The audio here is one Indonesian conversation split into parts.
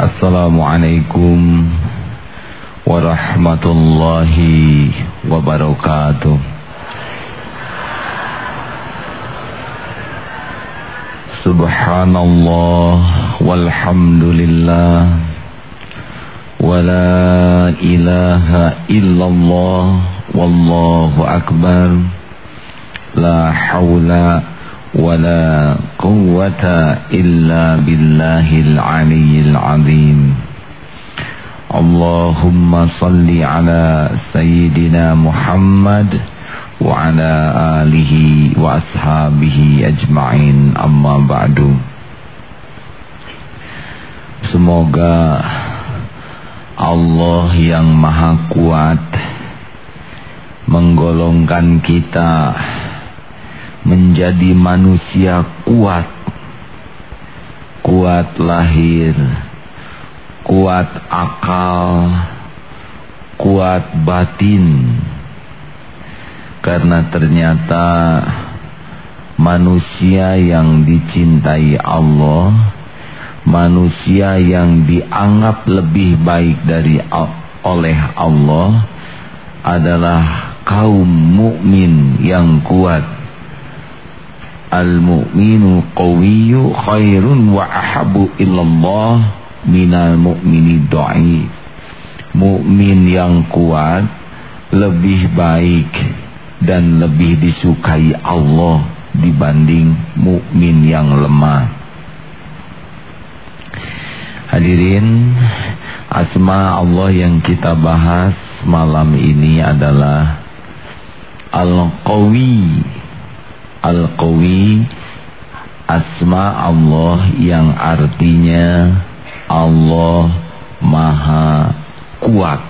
Assalamualaikum warahmatullahi wabarakatuh. Subhanallah walhamdulillah Wala ilaha illallah Wallahu akbar La hawla ولا قوة إلا بالله العلي العظيم اللهم صل على سيدنا محمد وعلى آله وأصحابه أجمعين أما بعد Semoga Allah yang maha kuat menggolongkan kita menjadi manusia kuat. Kuat lahir kuat akal kuat batin. Karena ternyata manusia yang dicintai Allah manusia yang dianggap lebih baik dari oleh Allah adalah kaum mukmin yang kuat Al-mu'minu qawiyyu khairun wa ahabu illallah minal mu'mini do'i Mukmin yang kuat lebih baik dan lebih disukai Allah dibanding mukmin yang lemah. Hadirin, asma Allah yang kita bahas malam ini adalah Al-Qawi Al-Qawi Asma Allah yang artinya Allah Maha Kuat.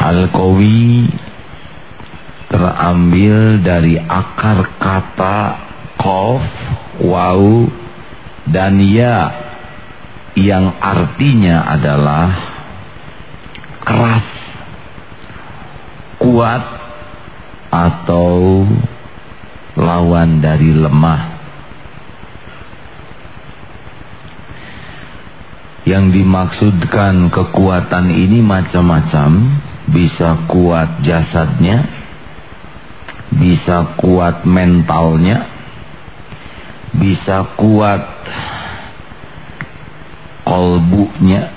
Al-Qawi terambil dari akar kata Qaf, Waw, dan Ya yang artinya adalah keras, kuat, atau lawan dari lemah. Yang dimaksudkan kekuatan ini macam-macam, bisa kuat jasadnya, bisa kuat mentalnya, bisa kuat kolbunya,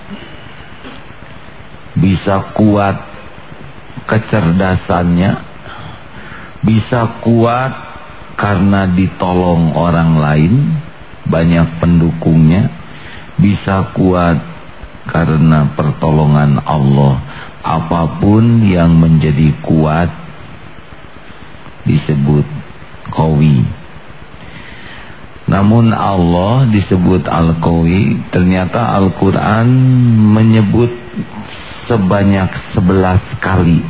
bisa kuat kecerdasannya, bisa kuat karena ditolong orang lain, banyak pendukungnya, bisa kuat karena pertolongan Allah. Apa pun yang menjadi kuat disebut kawi. Namun Allah disebut Al-Qawi, ternyata Al-Quran menyebut sebanyak sebelas kali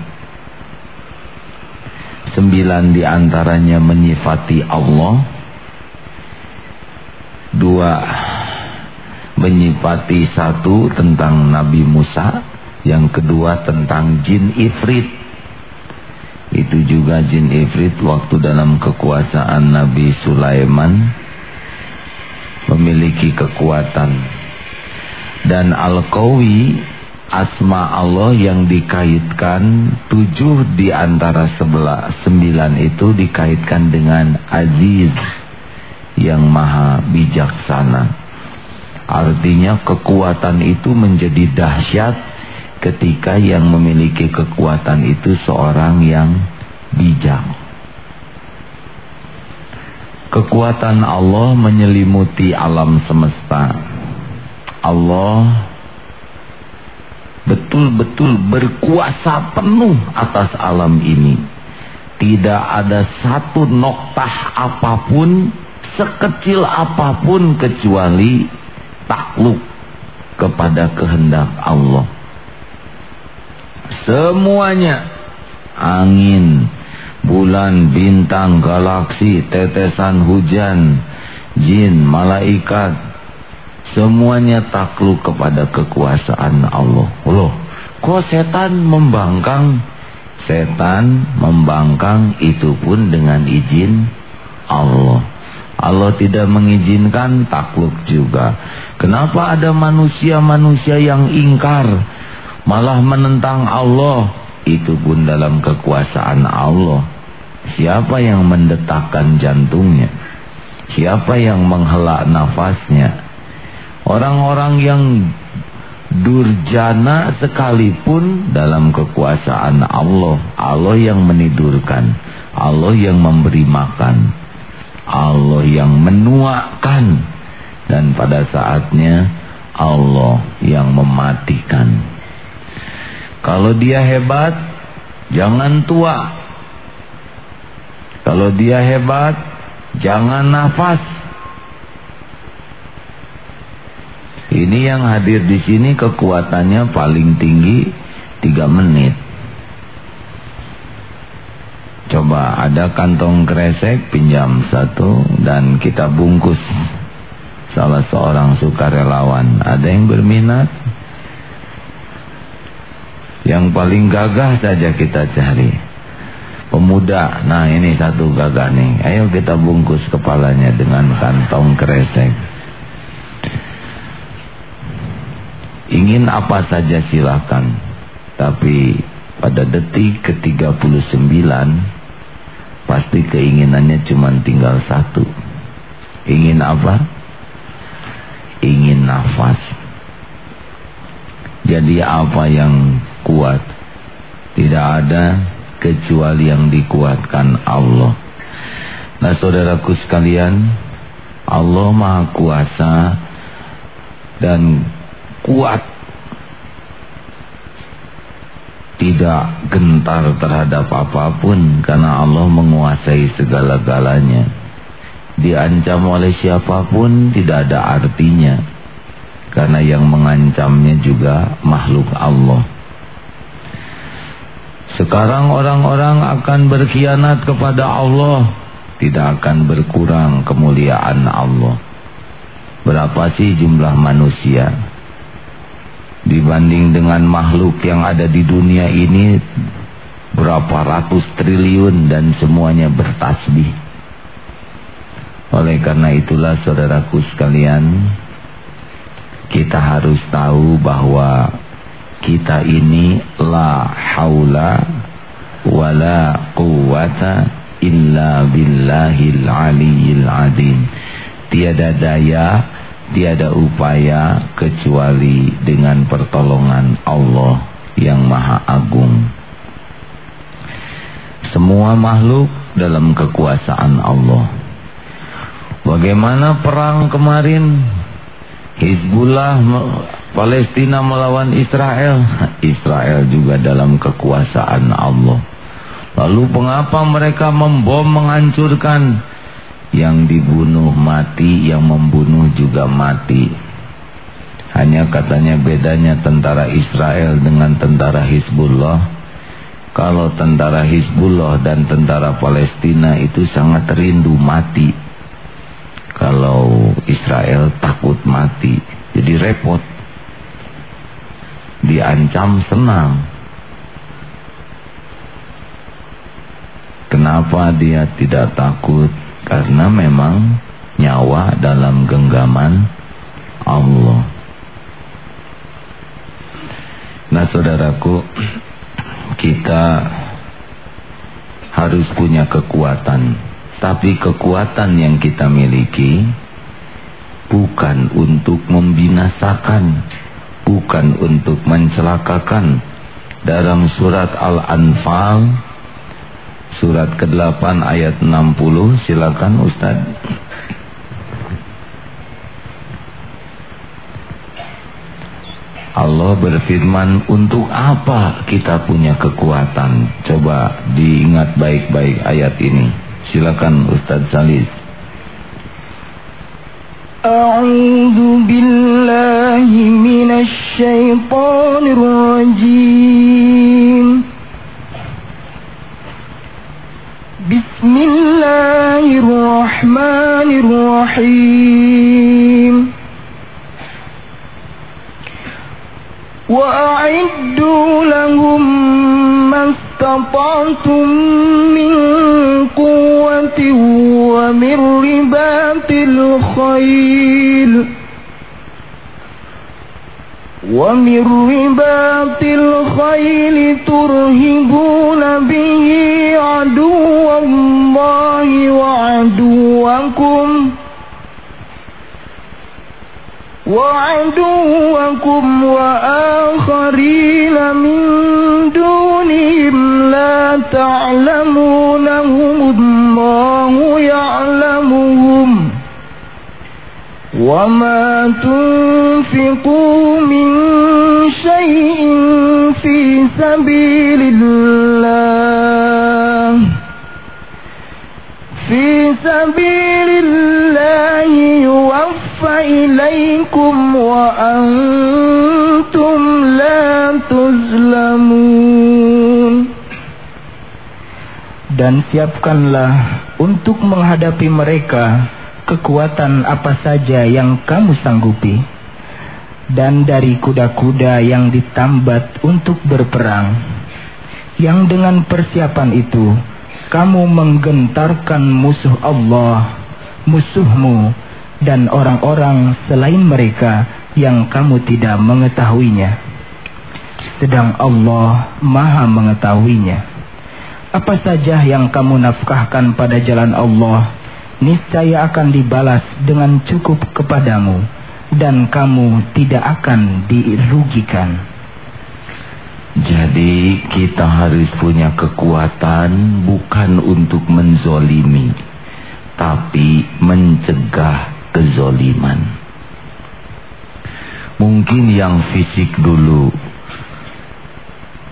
Sembilan di antaranya menyifati Allah. Dua Menyifati satu tentang Nabi Musa. Yang kedua tentang jin ifrit. Itu juga jin ifrit Waktu dalam kekuasaan Nabi Sulaiman. Memiliki kekuatan. Dan Al-Qawi asma Allah yang dikaitkan tujuh di antara sebelah sembilan itu dikaitkan dengan Aziz yang maha bijaksana. Artinya kekuatan itu menjadi dahsyat ketika yang memiliki kekuatan itu seorang yang bijak. Kekuatan Allah menyelimuti alam semesta. Allah betul-betul berkuasa penuh atas alam ini. Tidak ada satu noktah apa pun, sekecil apa pun kecuali takluk kepada kehendak Allah. Semuanya angin, bulan, bintang, galaksi, tetesan hujan, jin, malaikat, Semuanya takluk kepada kekuasaan Allah. Loh, kok setan membangkang? Setan membangkang itu pun dengan izin Allah. Allah tidak mengizinkan takluk juga. Kenapa ada manusia-manusia yang ingkar malah menentang Allah? Itu pun dalam kekuasaan Allah. Siapa yang mendetakkan jantungnya? Siapa yang menghela nafasnya? Orang-orang yang durjana sekalipun dalam kekuasaan Allah. Allah yang menidurkan. Allah yang memberi makan. Allah yang menuakan. Dan pada saatnya Allah yang mematikan. Kalau dia hebat, jangan tua. Kalau dia hebat, jangan nafas. Ini yang hadir di sini kekuatannya paling tinggi 3 menit. Coba ada kantong kresek pinjam satu dan kita bungkus salah seorang sukarelawan. Ada yang berminat? Yang paling gagah saja kita cari. Pemuda, nah ini satu gagah nih. Ayo kita bungkus kepalanya dengan kantong kresek. Ingin apa saja silakan. Tapi pada detik ke-39 pasti keinginannya cuma tinggal satu. Ingin apa? Ingin nafas. Jadi apa yang kuat? Tidak ada kecuali yang dikuatkan Allah. Nah saudaraku sekalian, Allah Maha Kuasa dan kuat tidak gentar terhadap apa pun karena Allah menguasai segala-galanya. Diancam oleh siapa pun tidak ada artinya karena yang mengancamnya juga makhluk Allah. Sekarang orang-orang akan berkhianat kepada Allah tidak akan berkurang kemuliaan Allah. Berapa sih jumlah manusia dibanding dengan makhluk yang ada di dunia ini berapa ratus triliun dan semuanya bertasbih. Oleh karena itulah saudaraku sekalian, kita harus tahu bahwa kita ini la haula wala quwata illa billahil aliyil adim. Tiada daya tiada upaya kecuali dengan pertolongan Allah yang maha agung. Semua makhluk dalam kekuasaan Allah. Bagaimana perang kemarin Hizbullah Palestina melawan Israel Israel juga dalam kekuasaan Allah Lalu mengapa mereka membom menghancurkan yang dibunuh mati, yang membunuh juga mati. Hanya katanya bedanya tentara Israel dengan tentara Hizbullah. Kalau tentara Hizbullah dan tentara Palestina itu sangat rindu mati. Kalau Israel takut mati. Jadi repot. Diancam senang. Kenapa dia tidak takut? Karena memang nyawa dalam genggaman Allah. Nah saudaraku, kita harus punya kekuatan. Tapi kekuatan yang kita miliki bukan untuk membinasakan, bukan untuk mencelakakan. Dalam surat Al-Anfal Surat ke-8 ayat 60 silakan Ustaz. Allah berfirman untuk apa kita punya kekuatan? Coba diingat baik-baik ayat ini. Silakan Ustaz Salis A'udzu billahi rajim بسم الله الرحمن الرحيم وأعدوا لهم ما استطعتم من قوة ومن رباط الخيل ومن رباط الخيل ترهبون به عدو الله وعدوكم وعدوكم وآخرين من دونهم لا تعلمونهم الله يعلمهم وما تنفقوا من شيء في سبيل الله في سبيل الله يوفى إليكم وأنتم لا تظلمون Dan siapkanlah untuk menghadapi mereka kekuatan apa saja yang kamu sanggupi dan dari kuda-kuda yang ditambat untuk berperang yang dengan persiapan itu kamu menggentarkan musuh Allah musuhmu dan orang-orang selain mereka yang kamu tidak mengetahuinya. Sedang Allah maha mengetahuinya. Apa saja yang kamu nafkahkan pada jalan Allah niscaya akan dibalas dengan cukup kepadamu dan kamu tidak akan dirugikan. Jadi kita harus punya kekuatan bukan untuk menzolimi, tapi mencegah kezoliman. Mungkin yang fisik dulu,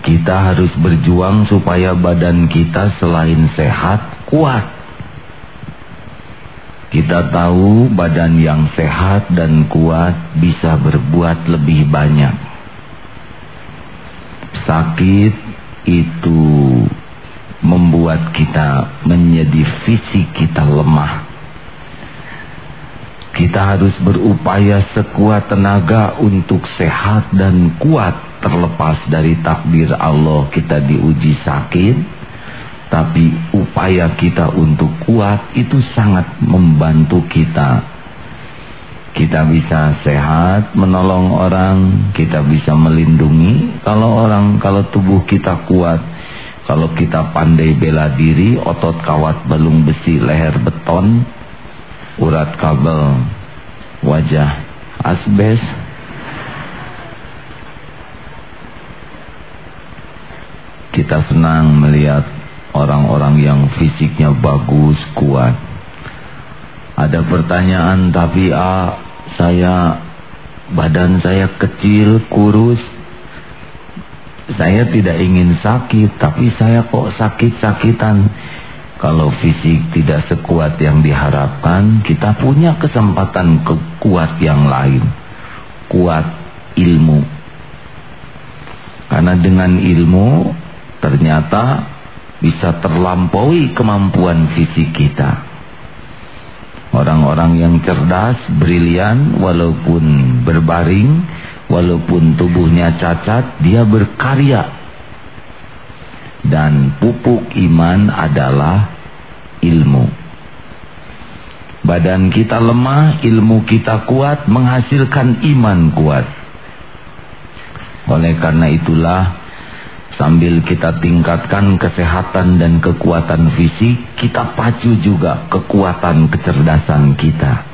kita harus berjuang supaya badan kita selain sehat, kuat. Kita tahu badan yang sehat dan kuat bisa berbuat lebih banyak. Sakit itu membuat kita menjadi fisik kita lemah. Kita harus berupaya sekuat tenaga untuk sehat dan kuat terlepas dari takdir Allah kita diuji sakit tapi upaya kita untuk kuat itu sangat membantu kita. Kita bisa sehat, menolong orang, kita bisa melindungi. Kalau orang, kalau tubuh kita kuat, kalau kita pandai bela diri, otot kawat balung besi, leher beton, urat kabel, wajah asbes, kita senang melihat orang-orang yang fisiknya bagus, kuat. Ada pertanyaan, tapi ah, saya badan saya kecil, kurus. Saya tidak ingin sakit, tapi saya kok sakit-sakitan. Kalau fisik tidak sekuat yang diharapkan, kita punya kesempatan kekuat yang lain. Kuat ilmu. Karena dengan ilmu, ternyata bisa terlampaui kemampuan fisik kita. Orang-orang yang cerdas, brilian, walaupun berbaring, walaupun tubuhnya cacat, dia berkarya. Dan pupuk iman adalah ilmu. Badan kita lemah, ilmu kita kuat, menghasilkan iman kuat. Oleh karena itulah Sambil kita tingkatkan kesehatan dan kekuatan fisik, kita pacu juga kekuatan kecerdasan kita.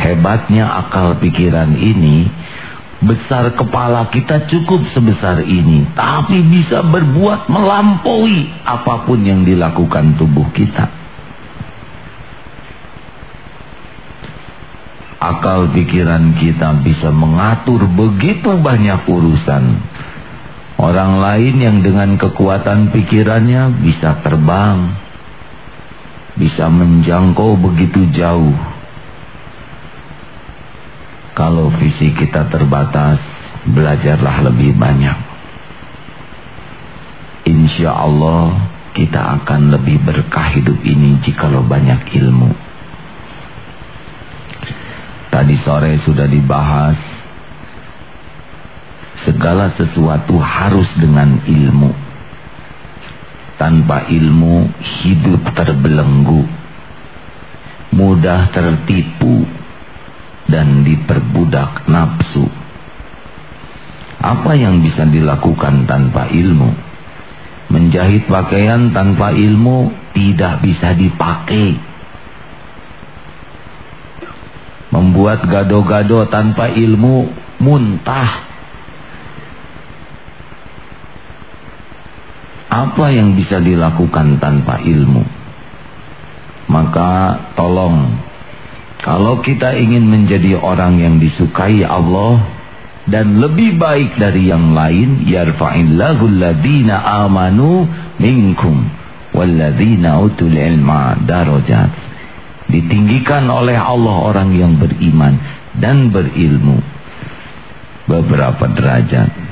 Hebatnya akal pikiran ini, besar kepala kita cukup sebesar ini, tapi bisa berbuat melampaui apa pun yang dilakukan tubuh kita. Akal pikiran kita bisa mengatur begitu banyak urusan Orang lain yang dengan kekuatan pikirannya bisa terbang. Bisa menjangkau begitu jauh. Kalau visi kita terbatas, belajarlah lebih banyak. Insya Allah kita akan lebih berkah hidup ini jikalau banyak ilmu. Tadi sore sudah dibahas segala sesuatu harus dengan ilmu. tanpa ilmu hidup terbelenggu, mudah tertipu dan diperbudak nafsu. Apa yang bisa dilakukan tanpa ilmu? Menjahit pakaian tanpa ilmu tidak bisa dipakai. Membuat gado-gado tanpa ilmu muntah. Apa yang bisa dilakukan tanpa ilmu? Maka tolong kalau kita ingin menjadi orang yang disukai Allah dan lebih baik dari yang lain yarfa'illahu alladhina amanu minkum walladhina utul ilma darajat ditinggikan oleh Allah orang yang beriman dan berilmu beberapa derajat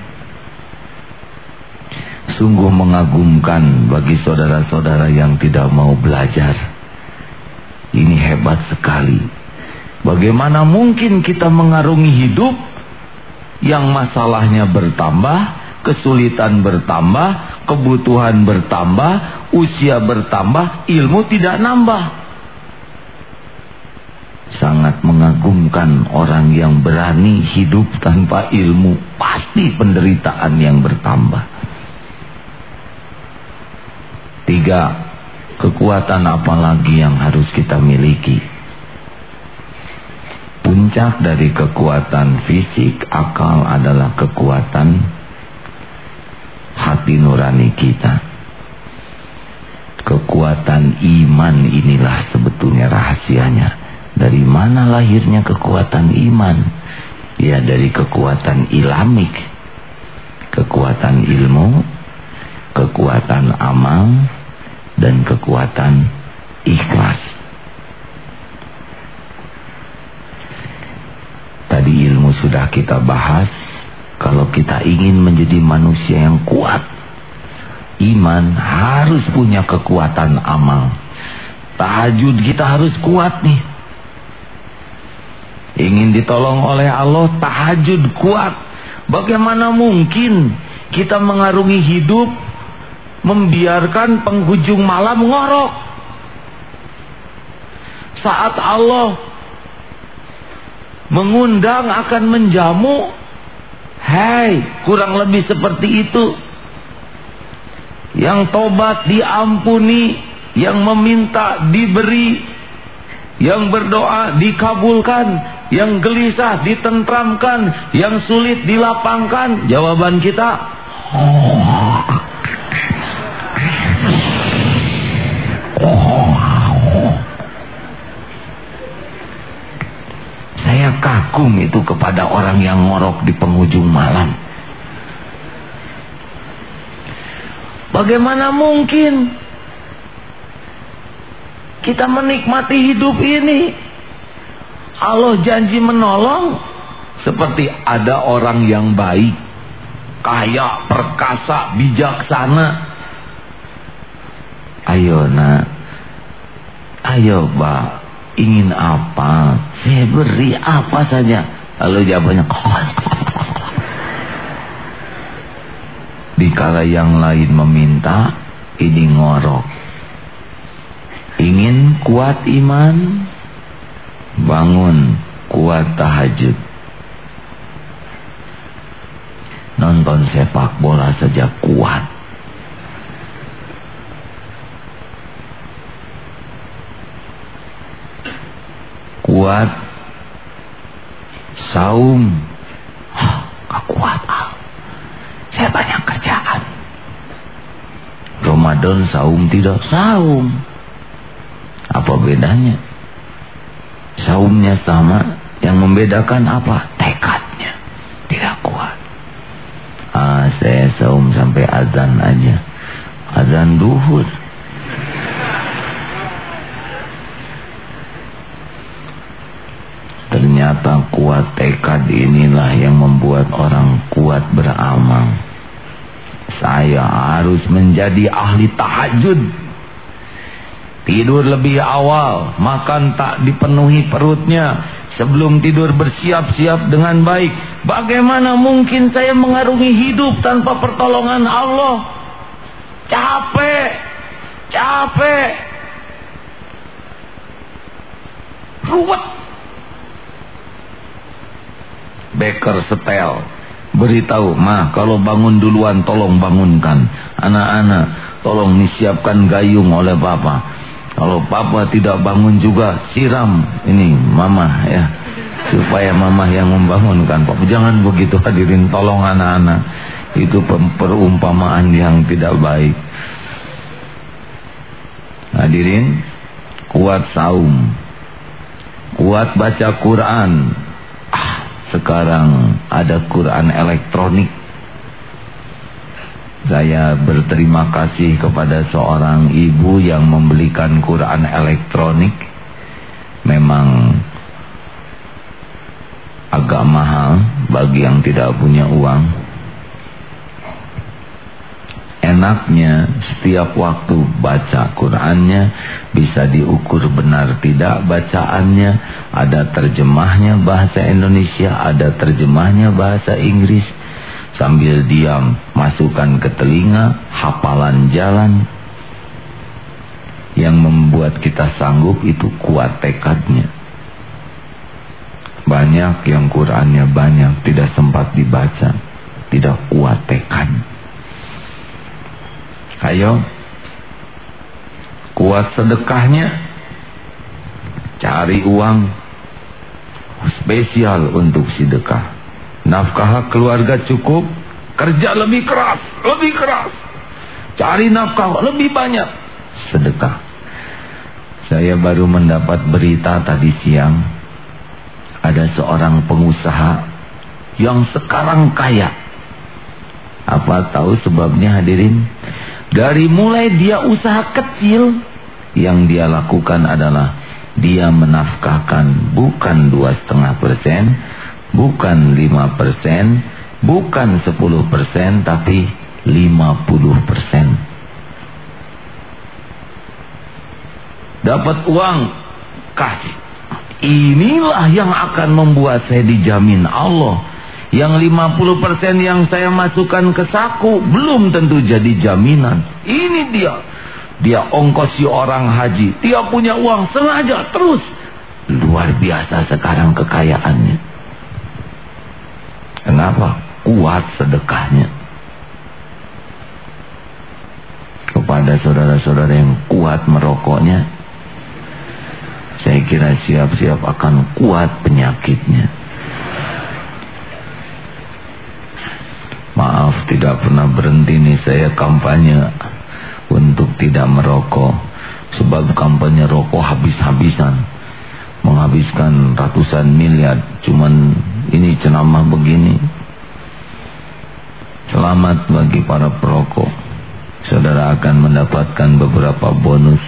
sungguh mengagumkan bagi saudara-saudara yang tidak mau belajar ini hebat sekali bagaimana mungkin kita mengarungi hidup yang masalahnya bertambah, kesulitan bertambah, kebutuhan bertambah, usia bertambah, ilmu tidak nambah. Sangat mengagumkan orang yang berani hidup tanpa ilmu, pasti penderitaan yang bertambah. Tiga, kekuatan apa lagi yang harus kita miliki? Puncak dari kekuatan fisik akal adalah kekuatan hati nurani kita. Kekuatan iman inilah sebetulnya rahasianya. Dari mana lahirnya kekuatan iman? Ya dari kekuatan ilamik. Kekuatan ilmu, kekuatan amal, dan kekuatan ikhlas. Tadi ilmu sudah kita bahas. Kalau kita ingin menjadi manusia yang kuat. Iman harus punya kekuatan amal. Tahajud kita harus kuat nih. Ingin ditolong oleh Allah, tahajud kuat. Bagaimana mungkin kita mengarungi hidup membiarkan penghujung malam ngorok? Saat Allah mengundang akan menjamu hai kurang lebih seperti itu yang tobat diampuni yang meminta diberi yang berdoa dikabulkan yang gelisah ditentramkan yang sulit dilapangkan jawaban kita. Kagum itu kepada orang yang ngorok di penghujung malam. Bagaimana mungkin kita menikmati hidup ini? Allah janji menolong seperti ada orang yang baik, kaya, perkasa, bijaksana. Ayo nak, ayo pak, ingin apa? Saya beri apa saja. Lalu jawabannya dikala yang lain meminta ini ngorok. Ingin kuat iman bangun kuat tahajud. Nonton sepak bola saja kuat kuat. Saum. Gak kuat ah. saya banyak kerjaan. Ramadan saum tidak saum. Apa bedanya? Saumnya sama yang membedakan apa? Tekadnya. Tidak kuat. Ah saya saum sampai azan aja. Azan duhur Ternyata kuat tekad inilah yang membuat orang kuat beramal. Saya harus menjadi ahli tahajud. Tidur lebih awal, makan tak dipenuhi perutnya. Sebelum tidur bersiap-siap dengan baik. Bagaimana mungkin saya mengarungi hidup tanpa pertolongan Allah? Capek. Capek. Ruwet. Beker setel. Beritahu, mah kalau bangun duluan tolong bangunkan. Anak-anak, tolong disiapkan gayung oleh papa. Kalau papa tidak bangun juga, siram ini mama ya. Supaya mama yang membangunkan. Papa jangan begitu hadirin, tolong anak-anak. Itu perumpamaan yang tidak baik. Hadirin, kuat saum. Kuat baca Quran. Sekarang ada Quran elektronik. Saya berterima kasih kepada seorang ibu yang membelikan Quran elektronik. Memang agak mahal bagi yang tidak punya uang. Enaknya setiap waktu baca Qurannya bisa diukur benar tidak bacaannya. Ada terjemahnya bahasa Indonesia, ada terjemahnya bahasa Inggris. Sambil diam masukkan ke telinga hafalan jalan. Yang membuat kita sanggup itu kuat tekadnya. Banyak yang Qurannya banyak tidak sempat dibaca. Tidak kuat tekadnya. Ayo. Kuat sedekahnya. Cari uang. Spesial untuk sedekah Nafkah keluarga cukup. Kerja lebih keras Lebih keras. Cari nafkah lebih banyak. Sedekah. Saya baru mendapat berita tadi siang. Ada seorang pengusaha Yang sekarang kaya. Apa tahu sebabnya hadirin dari mulai dia usaha kecil, yang dia lakukan adalah dia menafkahkan bukan dua setengah persen, bukan lima persen, bukan sepuluh persen, tapi lima puluh persen. Dapat uang, kasih. Inilah yang akan membuat saya dijamin Allah yang 50% yang saya masukkan ke saku belum tentu jadi jaminan. Ini dia. Dia ongkosi orang haji. Dia punya uang sengaja terus. Luar biasa sekarang kekayaannya. Kenapa? Kuat sedekahnya. Kepada saudara-saudara yang kuat merokoknya. Saya kira siap-siap akan kuat penyakitnya. Maaf tidak pernah berhenti nih saya kampanye untuk tidak merokok. Sebab kampanye rokok habis-habisan. Menghabiskan ratusan miliar. Cuman ini ceramah begini. Selamat bagi para perokok. Saudara akan mendapatkan beberapa bonus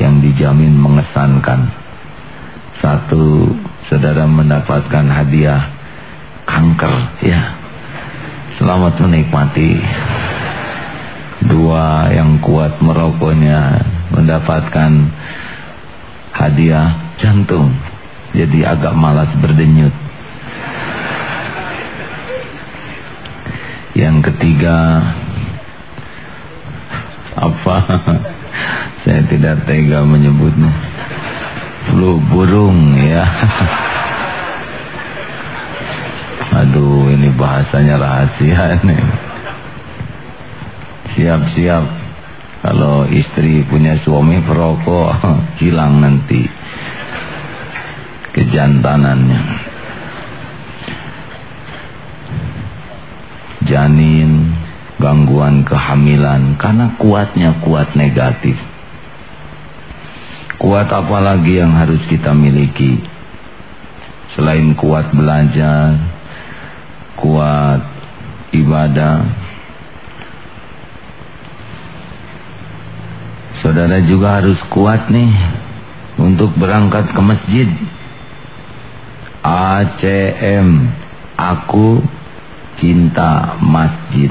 yang dijamin mengesankan. Satu, saudara mendapatkan hadiah kanker ya Selamat menikmati Dua yang kuat merokoknya Mendapatkan Hadiah jantung. Jadi agak malas berdenyut. Yang ketiga Apa? Saya tidak tega menyebutnya. Flu burung ya Aduh ini bahasanya rahasia nih. Siap-siap. Kalau istri punya suami perokok Hilang nanti Kejantanannya. Janin Gangguan kehamilan Karena kuatnya kuat negatif. Kuat apa lagi yang harus kita miliki? Selain kuat belajar kuat ibadah. Saudara juga harus kuat nih untuk berangkat ke masjid. ACM aku cinta masjid.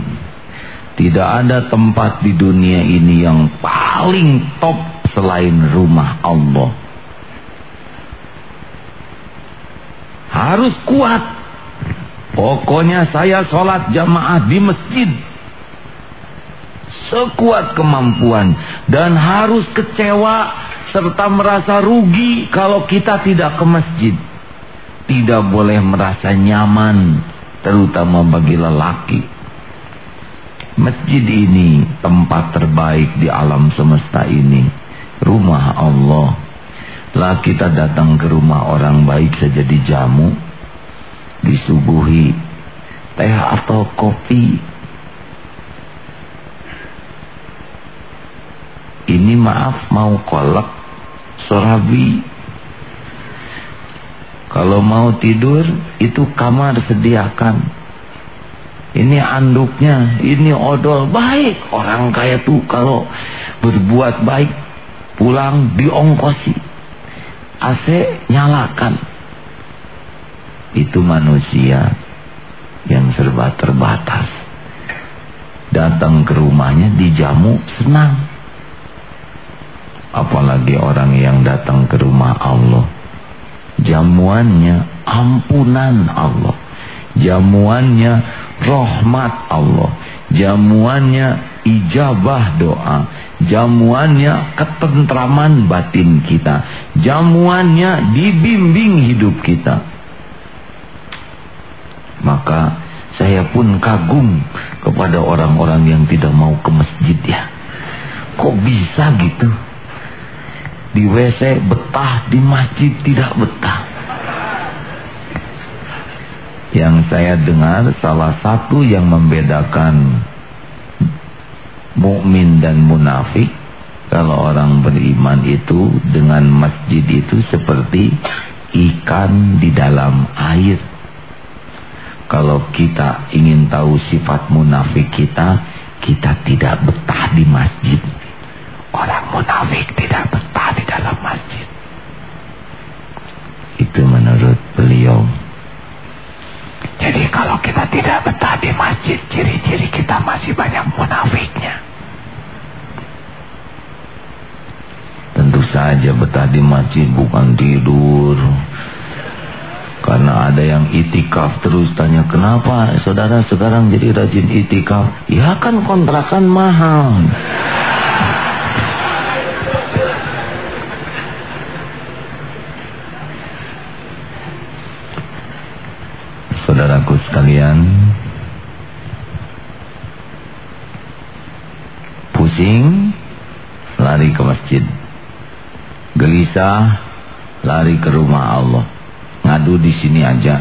Tidak ada tempat di dunia ini yang paling top selain rumah Allah. Harus kuat Pokoknya saya sholat jamaah di masjid. sekuat kemampuan dan harus kecewa serta merasa rugi kalau kita tidak ke masjid. Tidak boleh merasa nyaman terutama bagi lelaki. Masjid ini tempat terbaik di alam semesta ini. Rumah Allah. Lah kita datang ke rumah orang baik saja dijamu. Disuguhi teh atau kopi Ini maaf mau kolak sorabi. Kalau mau tidur itu kamar sediakan. Ini anduknya, ini odol baik. Orang kaya tuh kalau berbuat baik pulang diongkosi. AC nyalakan. Itu manusia yang serba terbatas. Datang ke rumahnya dijamu senang. Apalagi orang yang datang ke rumah Allah. Jamuannya ampunan Allah. Jamuannya rahmat Allah. Jamuannya ijabah doa. Jamuannya ketentraman batin kita. Jamuannya dibimbing hidup kita maka saya pun kagum kepada orang-orang yang tidak mau ke masjid ya kok bisa gitu di WC betah, di masjid tidak betah. Yang saya dengar salah satu yang membedakan mukmin dan munafik kalau orang beriman itu dengan masjid itu seperti ikan di dalam air. Kalau kita ingin tahu sifat munafik kita, kita tidak betah di masjid. Orang munafik tidak betah di dalam masjid. Itu menurut beliau. Jadi kalau kita tidak betah di masjid, ciri-ciri kita masih banyak munafiknya. Tentu saja betah di masjid bukan tidur. Karena ada yang itikaf terus tanya kenapa saudara sekarang jadi rajin itikaf? Ya kan kontrakan mahal. saudaraku sekalian pusing lari ke masjid gelisah lari ke rumah Allah ngadu di sini aja.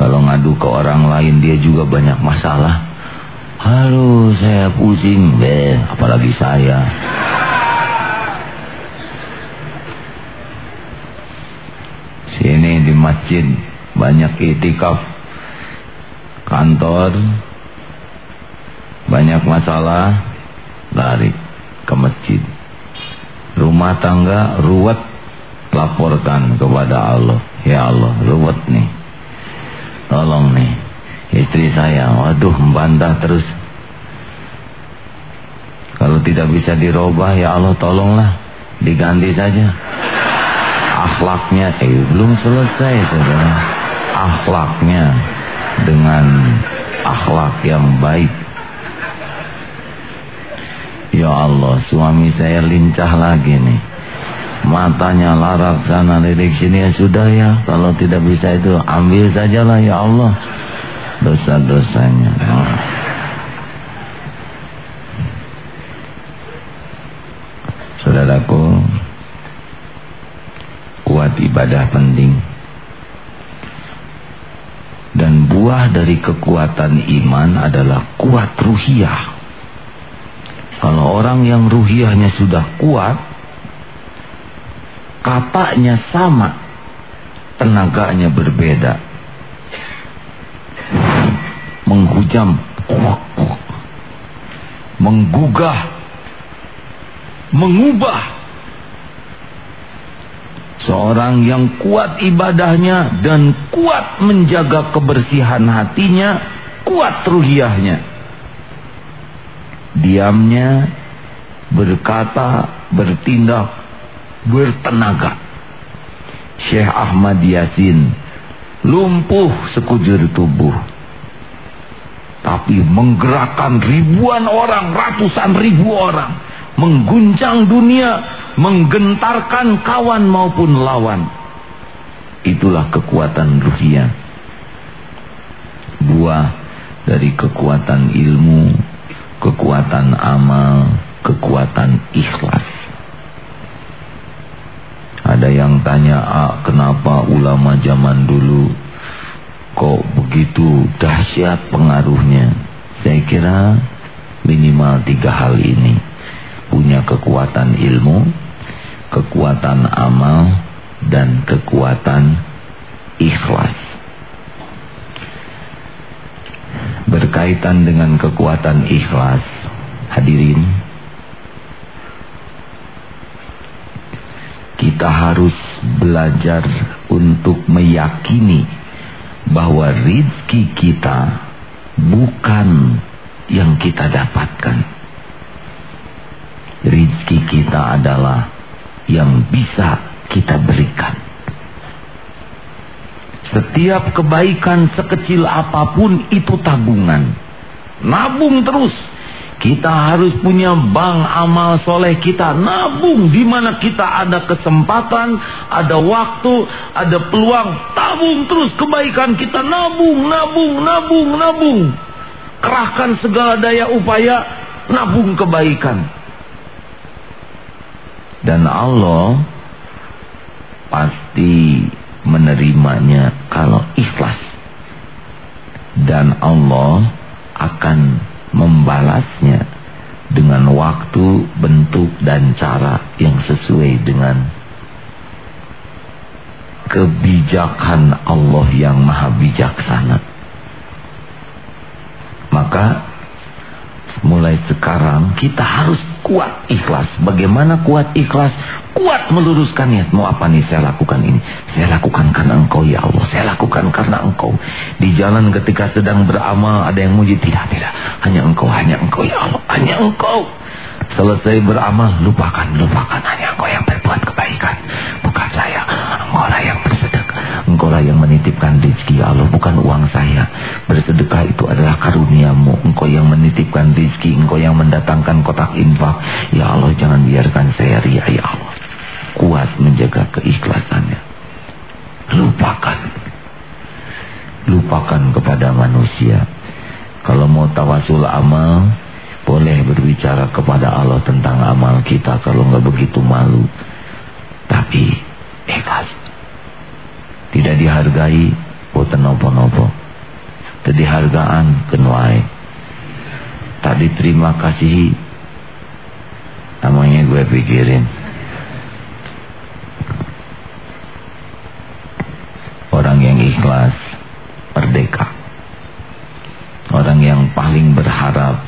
Kalau ngadu ke orang lain dia juga banyak masalah. Halo saya pusing deh apalagi saya. Sini di masjid banyak itikaf. Kantor banyak masalah. Lari ke masjid. Rumah tangga ruwet laporkan kepada Allah. Ya Allah ruwet nih. Tolong nih istri saya. Waduh membantah terus. Kalau tidak bisa dirubah ya Allah tolonglah. Diganti saja. Akhlaknya eh belum selesai saudara. Akhlaknya dengan akhlak yang baik. Ya Allah, suami saya lincah lagi nih. Matanya larak sana lirik sini ya sudah ya. Kalau tidak bisa itu ambil sajalah ya Allah dosa-dosanya. Saudaraku, kuat ibadah penting. Dan buah dari kekuatan iman adalah kuat ruhiyah. Kalau orang yang ruhiyahnya sudah kuat, katanya sama, tenaganya berbeda. Menghujam, menggugah, mengubah Seorang yang kuat ibadahnya dan kuat menjaga kebersihan hatinya, kuat ruhiyahnya. Diamnya, berkata, bertindak, bertenaga. Syekh Ahmad Yasin lumpuh sekujur tubuh. tapi menggerakkan ribuan orang, ratusan ribu orang, mengguncang dunia, menggentarkan kawan maupun lawan. Itulah kekuatan ruhiyah. Buah dari kekuatan ilmu, kekuatan amal, kekuatan ikhlas. Ada yang tanya, ah, kenapa ulama zaman dulu kok begitu dahsyat pengaruhnya? Saya kira minimal tiga hal ini. Punya kekuatan ilmu, kekuatan amal, dan kekuatan ikhlas. Berkaitan dengan kekuatan ikhlas, hadirin, kita harus belajar untuk meyakini bahwa rizki kita bukan yang kita dapatkan. Rizki kita adalah yang bisa kita berikan. Setiap kebaikan sekecil apa pun itu tabungan. Nabung terus kita harus punya bank amal soleh kita nabung di mana kita ada kesempatan, ada waktu, ada peluang, tabung terus kebaikan kita nabung, nabung, nabung, nabung. Kerahkan segala daya upaya nabung kebaikan. Dan Allah pasti menerimanya kalau ikhlas. Dan Allah akan membalasnya dengan waktu, bentuk, dan cara yang sesuai dengan kebijakan Allah yang maha bijaksana. Maka mulai sekarang kita harus kuat ikhlas. Bagaimana kuat ikhlas? kuat meluruskan niat. Mau apa nih saya lakukan ini? Saya lakukan karena engkau ya Allah. Saya lakukan karena engkau. Di jalan ketika sedang beramal ada yang muji. Tidak, tidak. Hanya engkau, hanya engkau ya Allah. Hanya engkau. Selesai beramal, lupakan, lupakan. Hanya engkau yang berbuat kebaikan. Bukan saya. Engkau lah yang bersedekah. Engkau lah yang menitipkan rezeki ya Allah. Bukan uang saya. Bersedekah itu adalah karuniamu. Engkau yang menitipkan rezeki. Engkau yang mendatangkan kotak infak. Ya Allah jangan biarkan saya ria ya Allah kuat menjaga keikhlasannya. Lupakan. Lupakan kepada manusia. Kalau mau tawasul amal, boleh berbicara kepada Allah tentang amal kita kalau nggak begitu malu. Tapi ikhlas. Tidak dihargai, boten nopo-nopo. Tadi hargaan kenwai. Tak diterima kasih. Namanya gue pikirin. Orang yang ikhlas Merdeka Orang yang paling berharap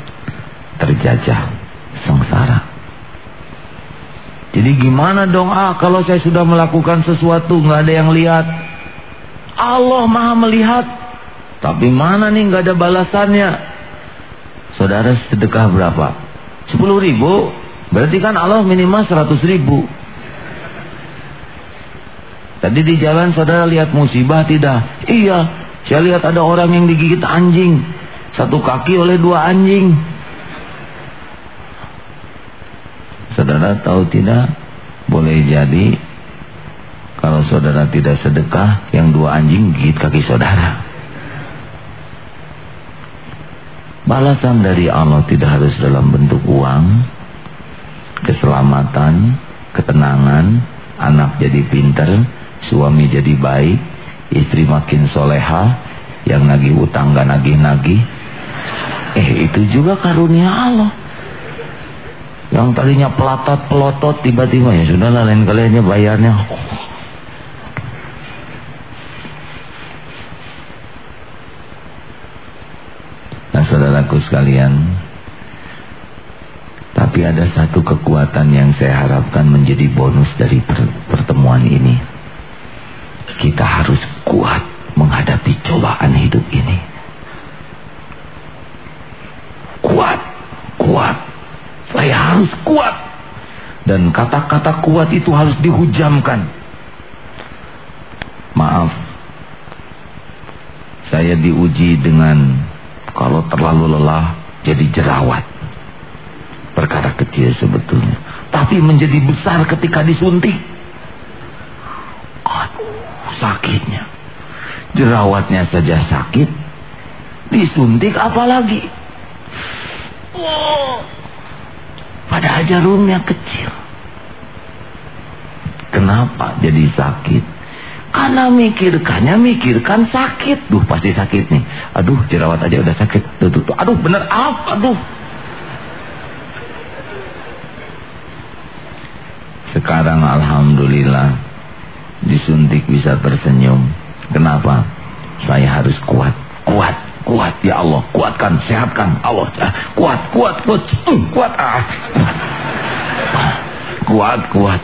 Terjajah Sengsara Jadi gimana dong? Ah Kalau saya sudah melakukan sesuatu nggak ada yang lihat. Allah maha melihat. Tapi mana nih nggak ada balasannya? Saudara sedekah berapa? 10 ribu? Berarti kan Allah minimal 100 ribu. Tadi di jalan saudara lihat musibah tidak? Iya, saya lihat ada orang yang digigit anjing. Satu kaki oleh dua anjing. Saudara tahu tidak? Boleh jadi kalau saudara tidak sedekah, yang dua anjing gigit kaki saudara. Balasan dari Allah tidak harus dalam bentuk uang, keselamatan, ketenangan, anak jadi pinter, Suami jadi baik, istri makin soleha, yang nagih utang gak nagih-nagih. Eh itu juga karunia Allah. Yang tadinya pelatot pelotot tiba-tiba ya sudah lah lain kali aja bayarnya. Nah saudaraku sekalian, tapi ada satu kekuatan yang saya harapkan menjadi bonus dari pertemuan ini kita harus kuat menghadapi cobaan hidup ini. Kuat, kuat. Saya harus kuat. Dan kata-kata kuat itu harus dihujamkan. Maaf. Saya diuji dengan Kalau terlalu lelah jadi jerawat. Perkara kecil sebetulnya. Tapi menjadi besar ketika disuntik. Aduh sakitnya. Jerawatnya saja sakit. Disuntik apalagi. Oh. Padahal jarumnya kecil. Kenapa jadi sakit? Karena mikirkannya mikirkan sakit. Duh pasti sakit nih. Aduh jerawat aja udah sakit. Tuh, tuh, tuh. Aduh bener apa? Aduh. Sekarang Alhamdulillah disuntik bisa tersenyum. Kenapa? Saya harus kuat. Kuat. Kuat ya Allah. Kuatkan. Sehatkan. Allah. Kuat. Kuat. Kuat. Kuat. Ah. Kuat. Kuat.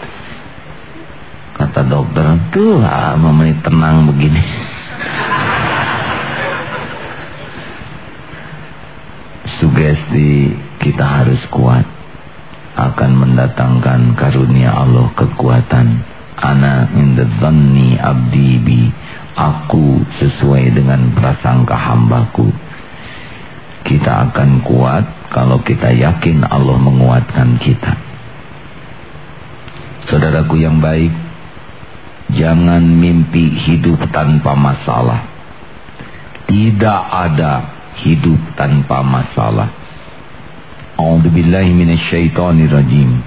Kata dokter, tuh menit tenang begini. Sugesti kita harus kuat akan mendatangkan karunia Allah kekuatan. Ana in the abdi bi. Aku sesuai dengan prasangka hambaku. Kita akan kuat kalau kita yakin Allah menguatkan kita. Saudaraku yang baik, Jangan mimpi hidup tanpa masalah. Tidak ada hidup tanpa masalah. A'udzu billahi minasyaitonir rajim.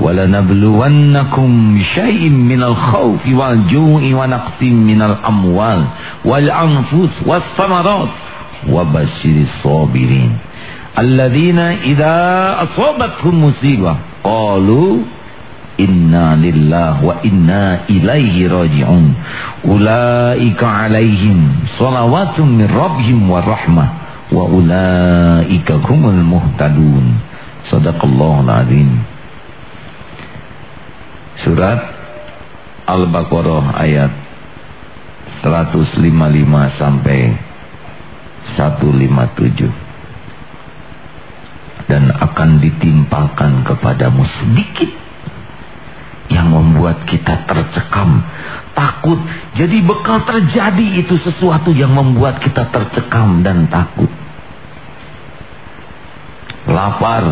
ولنبلونكم بشيء من الخوف والجوع ونقص من الأموال والأنفس والثمرات. وبشر الصابرين. الذين إذا أصابتهم مصيبة قالوا إنا لله وإنا إليه راجعون. أولئك عليهم صلوات من ربهم ورحمة. وأولئك هم المهتدون. صدق الله العظيم. Surat Al-Baqarah ayat 155 sampai 157 dan akan ditimpakan kepadamu sedikit yang membuat kita tercekam, takut. Jadi bekal terjadi itu sesuatu yang membuat kita tercekam dan takut. Lapar,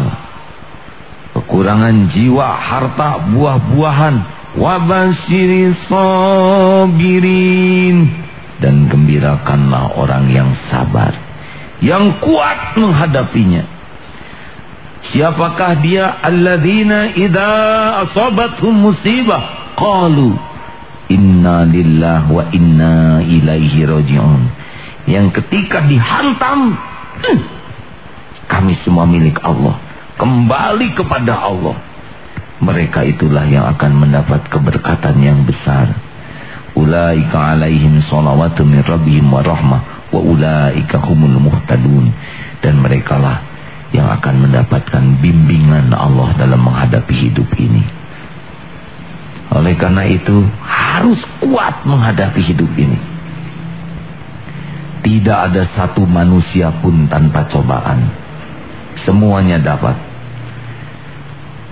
kekurangan jiwa, harta, buah-buahan, wabasiri sabirin dan gembirakanlah orang yang sabar, yang kuat menghadapinya. Siapakah dia? Alladzina idza asabathum musibah qalu inna lillah wa inna ilaihi raji'un. Yang ketika dihantam hmm, kami semua milik Allah, kembali kepada Allah. Mereka itulah yang akan mendapat keberkatan yang besar. Ulaika alaihim salawatu min rabbihim wa rahmah wa ulaika humul muhtadun. Dan merekalah yang akan mendapatkan bimbingan Allah dalam menghadapi hidup ini. Oleh karena itu harus kuat menghadapi hidup ini. Tidak ada satu manusia pun tanpa cobaan. Semuanya dapat.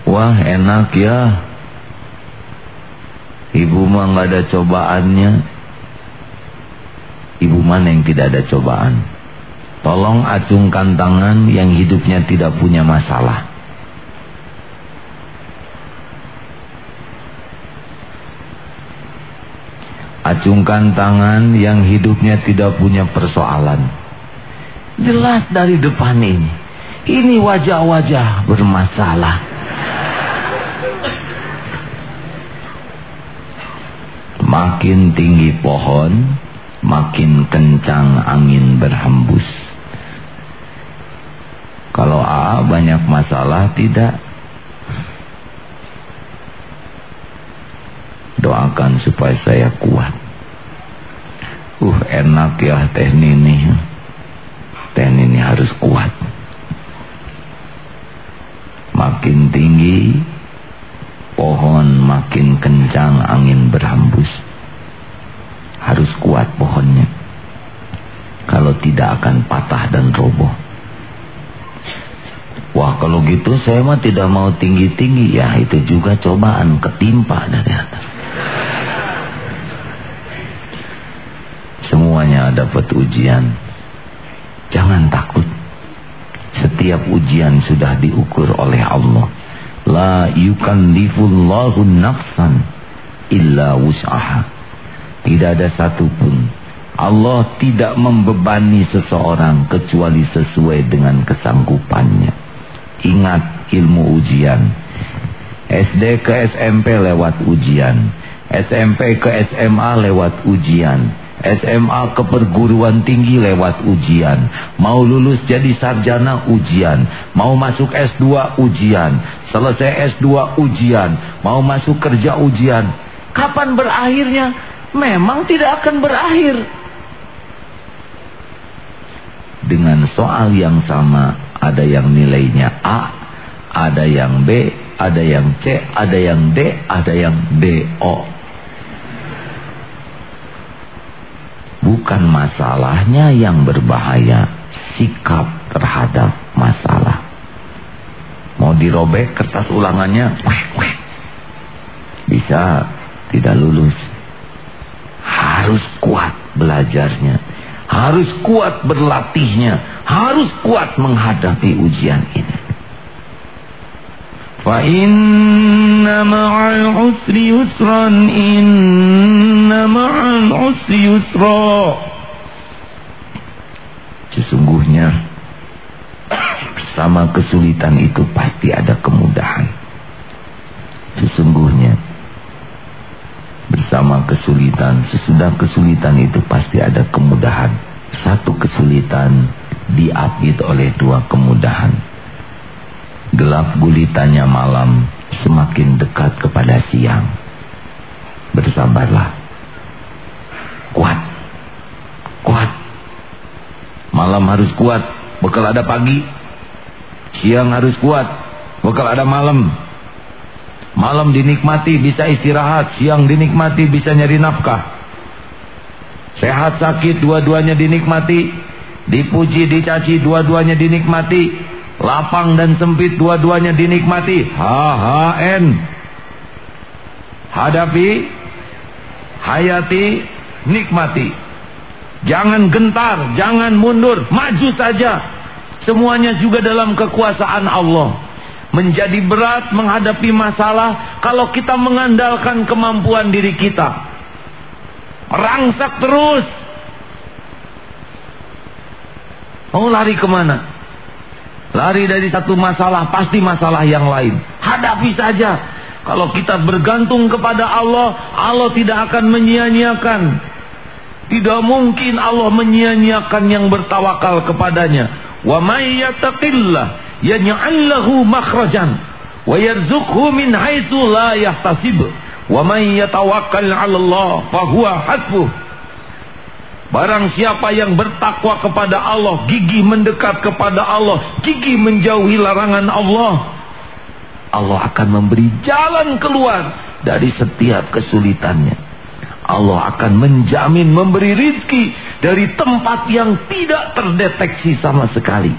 Wah enak ya. Ibu mah nggak ada cobaannya. Ibu mana yang tidak ada cobaan? Tolong acungkan tangan yang hidupnya tidak punya masalah. Acungkan tangan yang hidupnya tidak punya persoalan. Jelas dari depan ini. Ini wajah-wajah bermasalah. Makin tinggi pohon, makin kencang angin berhembus. Kalau A banyak masalah tidak. Doakan supaya saya kuat. Uh enak ya teh nini. Teh nini harus kuat. Makin tinggi pohon makin kencang angin berhembus. Harus kuat pohonnya. Kalau tidak akan patah dan roboh. Wah kalau gitu saya mah tidak mau tinggi-tinggi ya itu juga cobaan ketimpa dari atas. Semuanya dapat ujian. Jangan takut. Setiap ujian sudah diukur oleh Allah. La yukallifullahu nafsan illa wus'aha. Tidak ada satupun. Allah tidak membebani seseorang kecuali sesuai dengan kesanggupannya. Ingat ilmu ujian. SD ke SMP lewat ujian. SMP ke SMA lewat ujian SMA ke perguruan tinggi lewat ujian. Mau lulus jadi sarjana ujian. Mau masuk S2 ujian. Selesai S2 ujian. Mau masuk kerja ujian. Kapan berakhirnya? Memang tidak akan berakhir. Dengan soal yang sama, ada yang nilainya A, ada yang B, ada yang C, ada yang D, ada yang DO. Bukan masalahnya yang berbahaya, sikap terhadap masalah. Mau dirobek kertas ulangannya, bisa tidak lulus. Harus kuat belajarnya, harus kuat berlatihnya, harus kuat menghadapi ujian ini. Inna ma'al usri yusran inna ma'al usri yusra Sesungguhnya bersama kesulitan itu pasti ada kemudahan. Sesungguhnya bersama kesulitan, sesudah kesulitan itu pasti ada kemudahan. Satu kesulitan diapit oleh dua kemudahan. Gelap gulitannya malam semakin dekat kepada siang. Bersabarlah. Kuat. Kuat. Malam harus kuat, bekal ada pagi. Siang harus kuat, bekal ada malam. Malam dinikmati bisa istirahat, siang dinikmati bisa nyari nafkah. Sehat sakit dua-duanya dinikmati, dipuji dicaci dua-duanya dinikmati. Lapang dan sempit dua-duanya dinikmati. HHN. Hadapi, hayati, nikmati. Jangan gentar, jangan mundur, maju saja. Semuanya juga dalam kekuasaan Allah. Menjadi berat menghadapi masalah kalau kita mengandalkan kemampuan diri kita. Rangsak terus. Mau lari ke mana? Lari dari satu masalah pasti masalah yang lain. Hadapi saja. Kalau kita bergantung kepada Allah, Allah tidak akan menyia-nyiakan. Tidak mungkin Allah menyia-nyiakan yang bertawakal kepadanya. Wa may yattaqillah yaj'al lahu makhrajan wa yarzuqhu min haitsu la yahtasib. Wa may yatawakkal 'ala Allah fa huwa hasbuh. Barang siapa yang bertakwa kepada Allah, gigih mendekat kepada Allah, gigih menjauhi larangan Allah, Allah akan memberi jalan keluar dari setiap kesulitannya. Allah akan menjamin memberi rizki dari tempat yang tidak terdeteksi sama sekali.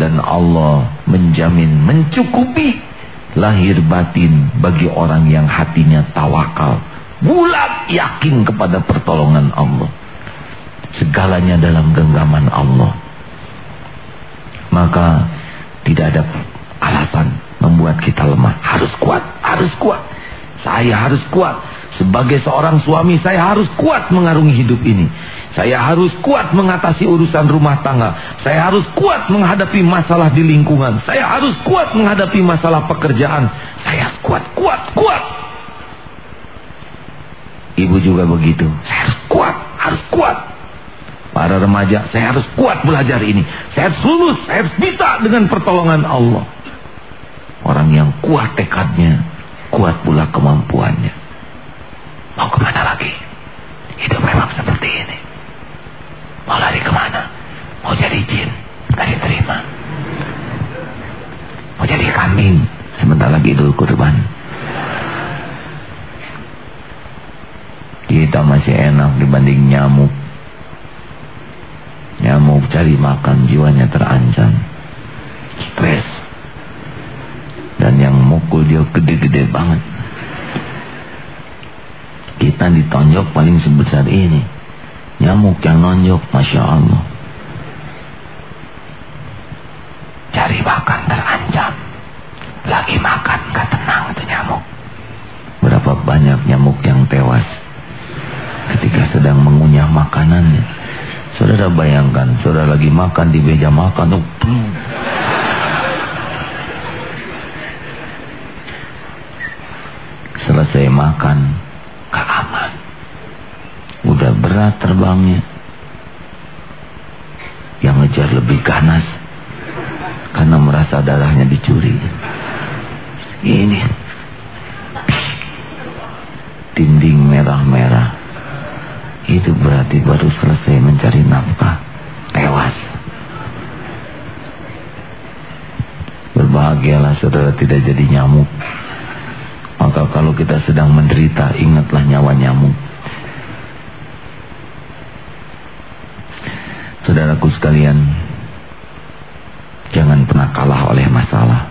Dan Allah menjamin mencukupi lahir batin bagi orang yang hatinya tawakal bulat yakin kepada pertolongan Allah. Segalanya dalam genggaman Allah. Maka tidak ada alasan membuat kita lemah. Harus kuat, harus kuat. Saya harus kuat. Sebagai seorang suami saya harus kuat mengarungi hidup ini. Saya harus kuat mengatasi urusan rumah tangga. Saya harus kuat menghadapi masalah di lingkungan. Saya harus kuat menghadapi masalah pekerjaan. Saya kuat, kuat, kuat. Ibu juga begitu. Saya harus kuat, harus kuat. Para remaja, saya harus kuat belajar ini. Saya harus lulus, saya harus bisa dengan pertolongan Allah. Orang yang kuat tekadnya, kuat pula kemampuannya. Mau ke mana lagi? Hidup memang seperti ini. Mau lari ke mana? Mau jadi jin? Gak diterima. Mau jadi kambing? Sebentar lagi dulu kurban kita masih enak dibanding nyamuk. Nyamuk cari makan jiwanya terancam. Stres. Dan yang mukul dia gede-gede banget. Kita ditonjok paling sebesar ini. Nyamuk yang nonjok, Masya Allah. Cari makan terancam. Lagi makan gak tenang tuh nyamuk. Berapa banyak nyamuk yang tewas ketika sedang mengunyah makanannya. Saudara bayangkan, saudara lagi makan di meja makan, tuh, selesai makan, gak aman. Udah berat terbangnya. Yang ngejar lebih ganas karena merasa darahnya dicuri. Ini dinding merah-merah. Itu berarti baru selesai mencari nafkah. Tewas. Berbahagialah saudara tidak jadi nyamuk. Maka kalau kita sedang menderita, ingatlah nyawa nyamuk. Saudaraku sekalian, jangan pernah kalah oleh masalah.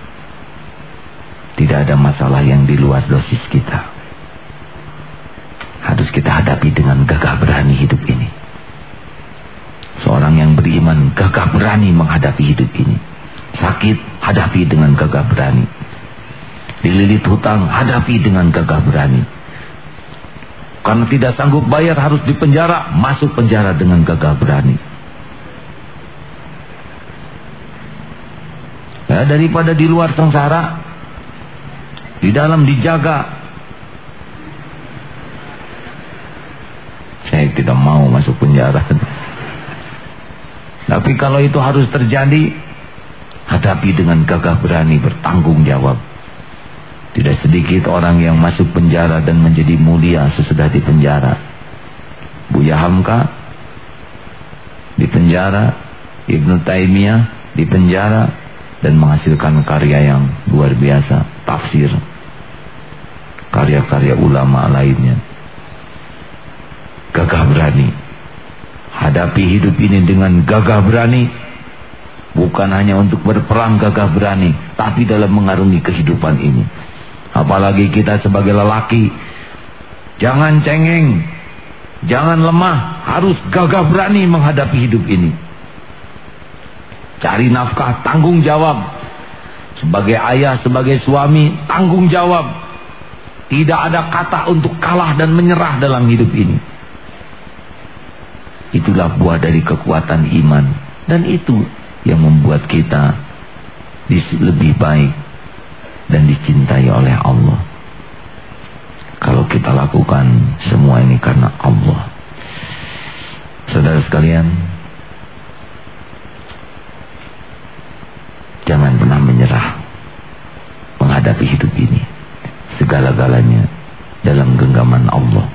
Tidak ada masalah yang di luar dosis kita. Harus kita hadapi dengan gagah berani hidup ini. Seorang yang beriman gagah berani menghadapi hidup ini. Sakit, hadapi dengan gagah berani. Dililit hutang, hadapi dengan gagah berani. Karena tidak sanggup bayar harus dipenjara, masuk penjara dengan gagah berani. Ya, daripada di luar sengsara, di dalam dijaga. Saya tidak mau masuk penjara. Tapi kalau itu harus terjadi, hadapi dengan gagah berani bertanggung jawab. Tidak sedikit orang yang masuk penjara dan menjadi mulia sesudah di penjara. Buya Hamka di penjara, Ibnu Taimiyah di penjara dan menghasilkan karya yang luar biasa, tafsir. Karya-karya ulama lainnya. Gagah berani. Hadapi hidup ini dengan gagah berani. Bukan hanya untuk berperang gagah berani, tapi dalam mengarungi kehidupan ini. Apalagi kita sebagai lelaki. Jangan cengeng. Jangan lemah. Harus gagah berani menghadapi hidup ini. Cari nafkah, tanggung jawab. Sebagai ayah, sebagai suami, tanggung jawab. Tidak ada kata untuk kalah dan menyerah dalam hidup ini. Itulah buah dari kekuatan iman. Dan itu yang membuat kita lebih baik dan dicintai oleh Allah. Kalau kita lakukan semua ini karena Allah. Saudara sekalian, jangan pernah menyerah menghadapi hidup ini. Segala-galanya dalam genggaman Allah.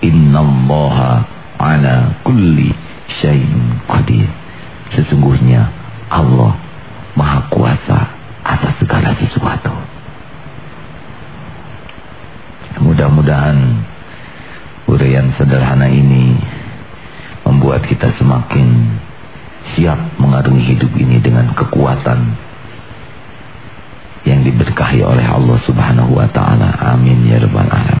Innallaha ala kulli syai'in qadir. Sesungguhnya Allah Maha Kuasa atas segala sesuatu. Mudah-mudahan uraian sederhana ini membuat kita semakin siap mengarungi hidup ini dengan kekuatan yang diberkahi oleh Allah Subhanahu wa taala. Amin ya rabbal alamin.